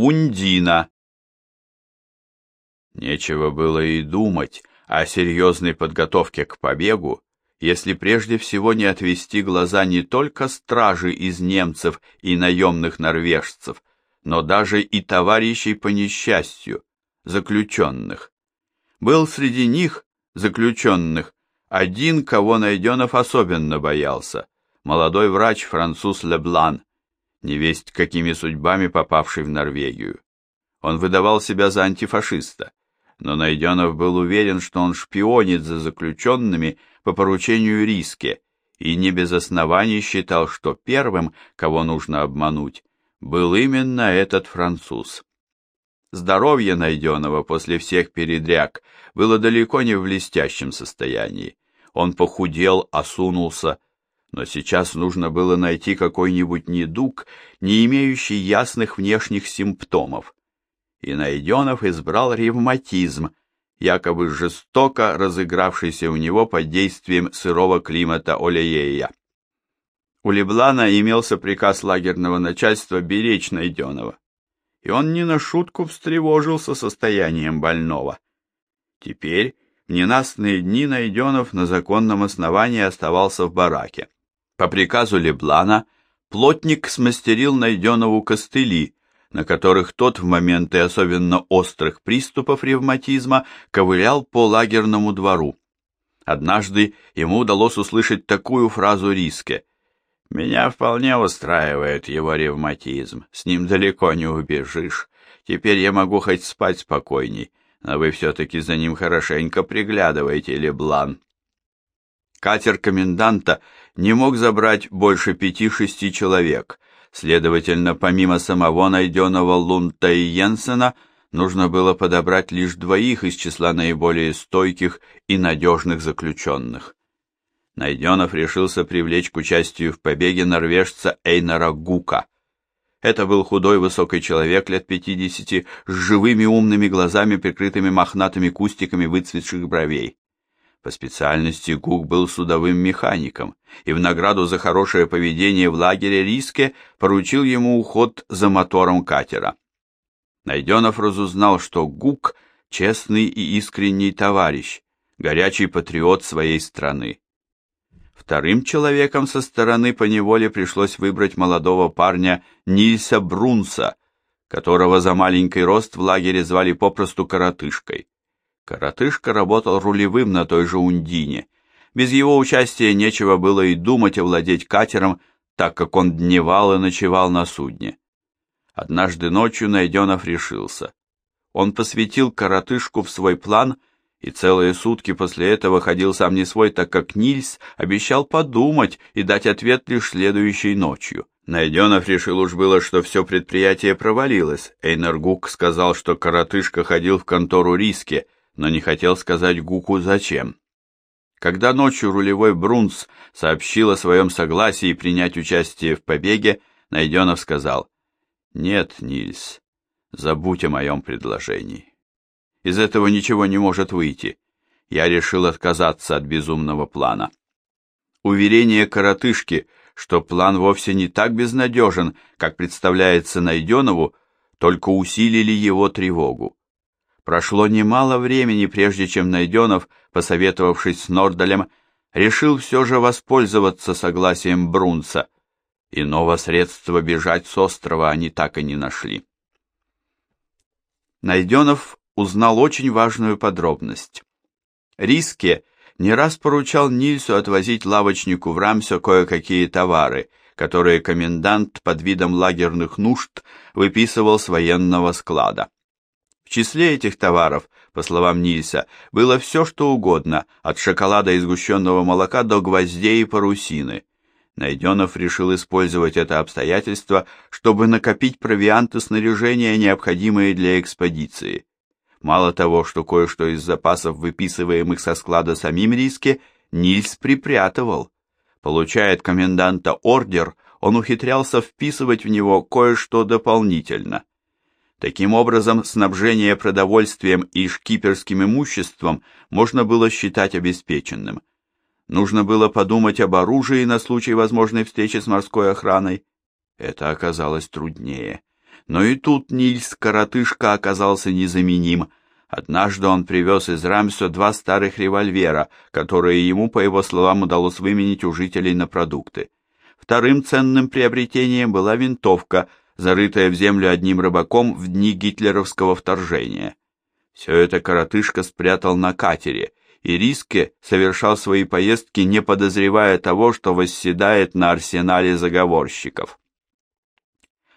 Ундина. Нечего было и думать о серьезной подготовке к побегу, если прежде всего не отвести глаза не только стражи из немцев и наемных норвежцев, но даже и товарищей по несчастью, заключенных. Был среди них, заключенных, один, кого Найденов особенно боялся, молодой врач француз Леблан, невесть какими судьбами попавший в Норвегию. Он выдавал себя за антифашиста, но Найденов был уверен, что он шпионит за заключенными по поручению Риске, и не без оснований считал, что первым, кого нужно обмануть, был именно этот француз. Здоровье Найденова после всех передряг было далеко не в блестящем состоянии. Он похудел, осунулся, но сейчас нужно было найти какой-нибудь недуг, не имеющий ясных внешних симптомов. И Найденов избрал ревматизм, якобы жестоко разыгравшийся у него под действием сырого климата Олеея. У Леблана имелся приказ лагерного начальства беречь Найденова, и он не на шутку встревожился состоянием больного. Теперь в ненастные дни Найденов на законном основании оставался в бараке. По приказу Леблана плотник смастерил Найденову костыли, на которых тот в моменты особенно острых приступов ревматизма ковылял по лагерному двору. Однажды ему удалось услышать такую фразу Риске. «Меня вполне устраивает его ревматизм, с ним далеко не убежишь. Теперь я могу хоть спать спокойней, но вы все-таки за ним хорошенько приглядываете, Леблан». Катер коменданта не мог забрать больше пяти-шести человек, Следовательно, помимо самого найденного Лунта и Йенсена, нужно было подобрать лишь двоих из числа наиболее стойких и надежных заключенных. Найденов решился привлечь к участию в побеге норвежца Эйнара Гука. Это был худой высокий человек лет пятидесяти с живыми умными глазами, прикрытыми мохнатыми кустиками выцветших бровей. По специальности Гук был судовым механиком, и в награду за хорошее поведение в лагере Риске поручил ему уход за мотором катера. Найденов разузнал, что Гук — честный и искренний товарищ, горячий патриот своей страны. Вторым человеком со стороны по неволе пришлось выбрать молодого парня Нильса Брунса, которого за маленький рост в лагере звали попросту коротышкой. Коротышка работал рулевым на той же Ундине. Без его участия нечего было и думать овладеть катером, так как он дневал и ночевал на судне. Однажды ночью Найденов решился. Он посвятил коротышку в свой план и целые сутки после этого ходил сам не свой, так как Нильс обещал подумать и дать ответ лишь следующей ночью. Найденов решил уж было, что все предприятие провалилось. Эйнер Гук сказал, что коротышка ходил в контору Риске, но не хотел сказать Гуку зачем. Когда ночью рулевой Брунс сообщил о своем согласии принять участие в побеге, Найденов сказал, «Нет, Нильс, забудь о моем предложении. Из этого ничего не может выйти. Я решил отказаться от безумного плана». Уверение коротышки, что план вовсе не так безнадежен, как представляется Найденову, только усилили его тревогу. Прошло немало времени, прежде чем Найденов, посоветовавшись с Нордалем, решил все же воспользоваться согласием Брунца. Иного средства бежать с острова они так и не нашли. Найденов узнал очень важную подробность. Риске не раз поручал Нильсу отвозить лавочнику в Рамсё кое-какие товары, которые комендант под видом лагерных нужд выписывал с военного склада. В числе этих товаров, по словам Нильса, было все, что угодно, от шоколада и сгущенного молока до гвоздей и парусины. Найденов решил использовать это обстоятельство, чтобы накопить провиант и снаряжение, необходимые для экспедиции. Мало того, что кое-что из запасов, выписываемых со склада самим Риске, Нильс припрятывал. Получая от коменданта ордер, он ухитрялся вписывать в него кое-что дополнительно. Таким образом, снабжение продовольствием и шкиперским имуществом можно было считать обеспеченным. Нужно было подумать об оружии на случай возможной встречи с морской охраной. Это оказалось труднее. Но и тут Нильс Коротышка оказался незаменим. Однажды он привез из Рамсо два старых револьвера, которые ему, по его словам, удалось выменить у жителей на продукты. Вторым ценным приобретением была винтовка, зарытая в землю одним рыбаком в дни гитлеровского вторжения. Все это коротышка спрятал на катере, и Риске совершал свои поездки, не подозревая того, что восседает на арсенале заговорщиков.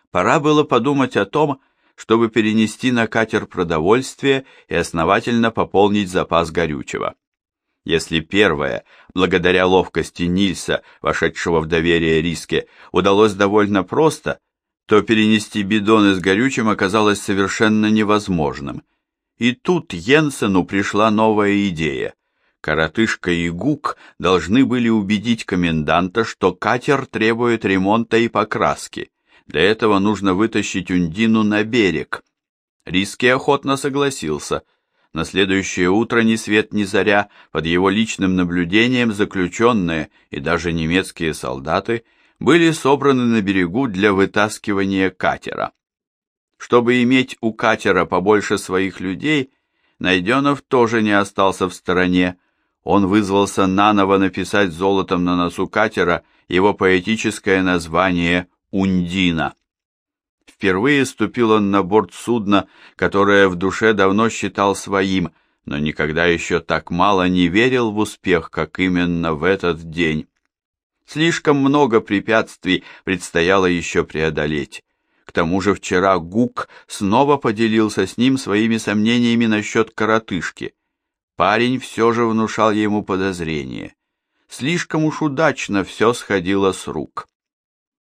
Пора было подумать о том, чтобы перенести на катер продовольствие и основательно пополнить запас горючего. Если первое, благодаря ловкости Нильса, вошедшего в доверие Риске, удалось довольно просто, то перенести бидоны с горючим оказалось совершенно невозможным. И тут Йенсену пришла новая идея. Коротышка и Гук должны были убедить коменданта, что катер требует ремонта и покраски. Для этого нужно вытащить Ундину на берег. Риски охотно согласился. На следующее утро ни свет ни заря, под его личным наблюдением заключенные и даже немецкие солдаты были собраны на берегу для вытаскивания катера. Чтобы иметь у катера побольше своих людей, Найденов тоже не остался в стороне. Он вызвался наново написать золотом на носу катера его поэтическое название Ундина. Впервые ступил он на борт судна, которое в душе давно считал своим, но никогда еще так мало не верил в успех, как именно в этот день. Слишком много препятствий предстояло еще преодолеть. К тому же вчера Гук снова поделился с ним своими сомнениями насчет коротышки. Парень все же внушал ему подозрение. Слишком уж удачно все сходило с рук.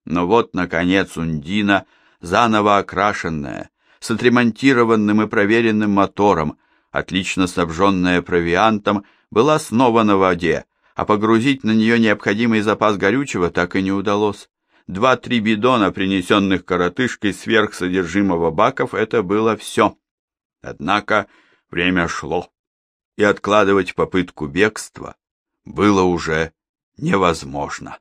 Но вот, наконец, Ундина, заново окрашенная, с отремонтированным и проверенным мотором, отлично снабженная провиантом, была снова на воде, а погрузить на нее необходимый запас горючего так и не удалось. Два-три бидона, принесенных коротышкой сверх содержимого баков, это было все. Однако время шло, и откладывать попытку бегства было уже невозможно.